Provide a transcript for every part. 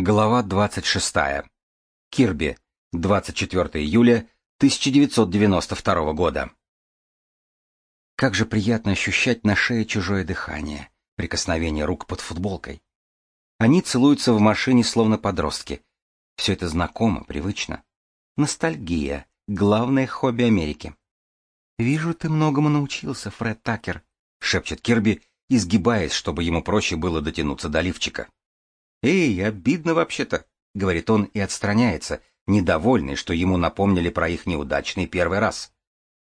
Глава 26. Кирби. 24 июля 1992 года. Как же приятно ощущать на шее чужое дыхание, прикосновение рук под футболкой. Они целуются в машине, словно подростки. Все это знакомо, привычно. Ностальгия — главное хобби Америки. «Вижу, ты многому научился, Фред Такер», — шепчет Кирби, изгибаясь, чтобы ему проще было дотянуться до лифчика. «Эй, обидно вообще-то», — говорит он и отстраняется, недовольный, что ему напомнили про их неудачный первый раз.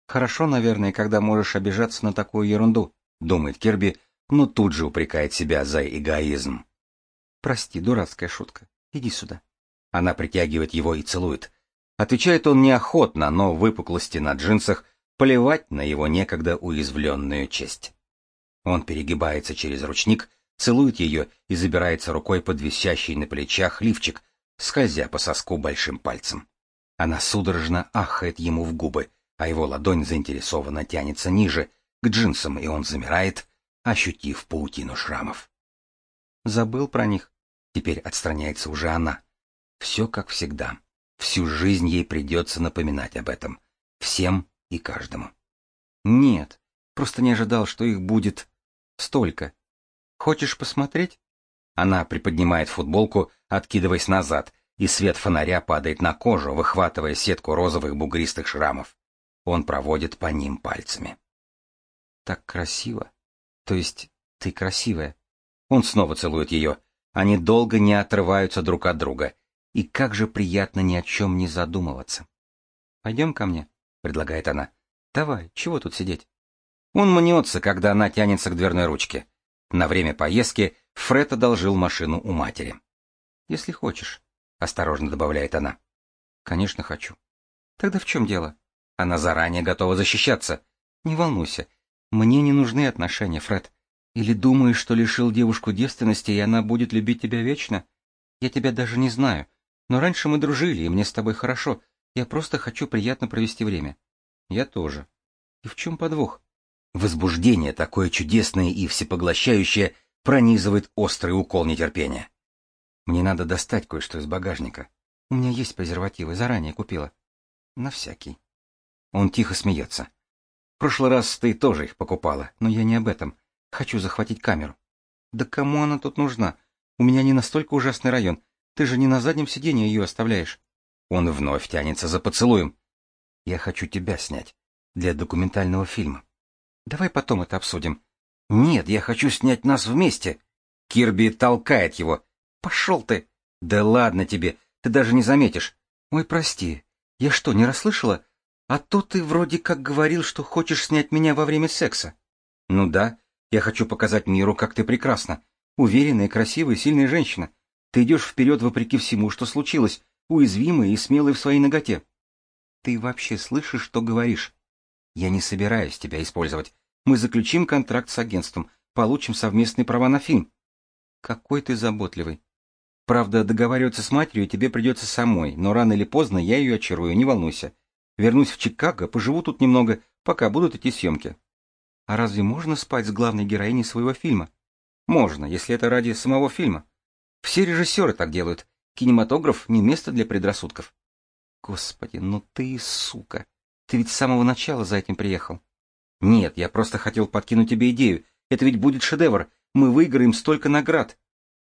«Хорошо, наверное, когда можешь обижаться на такую ерунду», — думает Кирби, но тут же упрекает себя за эгоизм. «Прости, дурацкая шутка. Иди сюда». Она притягивает его и целует. Отвечает он неохотно, но выпуклости на джинсах плевать на его некогда уязвленную честь. Он перегибается через ручник, целует ее и забирается рукой под висящий на плечах лифчик, скользя по соску большим пальцем. Она судорожно ахает ему в губы, а его ладонь заинтересованно тянется ниже, к джинсам, и он замирает, ощутив паутину шрамов. Забыл про них. Теперь отстраняется уже она. Все как всегда. Всю жизнь ей придется напоминать об этом. Всем и каждому. Нет, просто не ожидал, что их будет столько. Хочешь посмотреть? Она приподнимает футболку, откидываясь назад, и свет фонаря падает на кожу, выхватывая сетку розовых бугристых шрамов. Он проводит по ним пальцами. Так красиво. То есть ты красивая. Он снова целует ее. Они долго не отрываются друг от друга. И как же приятно ни о чем не задумываться. Пойдем ко мне, предлагает она. Давай, чего тут сидеть? Он мнется, когда она тянется к дверной ручке. На время поездки Фред одолжил машину у матери. «Если хочешь», — осторожно добавляет она. «Конечно хочу». «Тогда в чем дело?» Она заранее готова защищаться. «Не волнуйся. Мне не нужны отношения, Фред. Или думаешь, что лишил девушку девственности, и она будет любить тебя вечно? Я тебя даже не знаю. Но раньше мы дружили, и мне с тобой хорошо. Я просто хочу приятно провести время». «Я тоже». «И в чем подвох?» Возбуждение, такое чудесное и всепоглощающее, пронизывает острый укол нетерпения. Мне надо достать кое-что из багажника. У меня есть презервативы, заранее купила. На всякий. Он тихо смеется. В прошлый раз ты тоже их покупала, но я не об этом. Хочу захватить камеру. Да кому она тут нужна? У меня не настолько ужасный район. Ты же не на заднем сиденье ее оставляешь. Он вновь тянется за поцелуем. Я хочу тебя снять. Для документального фильма. Давай потом это обсудим. Нет, я хочу снять нас вместе. Кирби толкает его. Пошел ты. Да ладно тебе, ты даже не заметишь. Ой, прости. Я что, не расслышала? А то ты вроде как говорил, что хочешь снять меня во время секса. Ну да, я хочу показать миру, как ты прекрасна. Уверенная, красивая, сильная женщина. Ты идешь вперед вопреки всему, что случилось, уязвимая и смелая в своей ноготе. Ты вообще слышишь, что говоришь? Я не собираюсь тебя использовать. Мы заключим контракт с агентством, получим совместные права на фильм. Какой ты заботливый. Правда, договариваться с матерью тебе придется самой, но рано или поздно я ее очарую, не волнуйся. Вернусь в Чикаго, поживу тут немного, пока будут идти съемки. А разве можно спать с главной героиней своего фильма? Можно, если это ради самого фильма. Все режиссеры так делают. Кинематограф не место для предрассудков. Господи, ну ты сука. Ты ведь с самого начала за этим приехал. Нет, я просто хотел подкинуть тебе идею. Это ведь будет шедевр. Мы выиграем столько наград.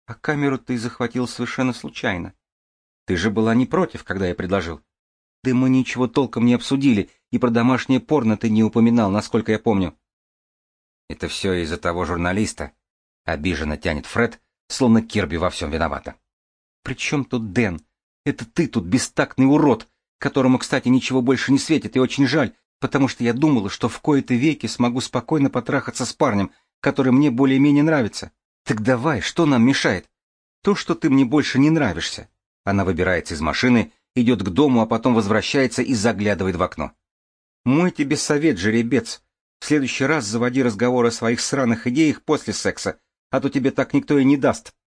А камеру ты захватил совершенно случайно. Ты же была не против, когда я предложил. Да мы ничего толком не обсудили, и про домашнее порно ты не упоминал, насколько я помню. Это все из-за того журналиста. Обиженно тянет Фред, словно Кирби во всем виновата. При чем тут Дэн? Это ты тут бестактный урод, которому, кстати, ничего больше не светит, и очень жаль, потому что я думала, что в кои-то веки смогу спокойно потрахаться с парнем, который мне более-менее нравится. Так давай, что нам мешает? То, что ты мне больше не нравишься. Она выбирается из машины, идет к дому, а потом возвращается и заглядывает в окно. Мой тебе совет, жеребец. В следующий раз заводи разговор о своих сраных идеях после секса, а то тебе так никто и не даст.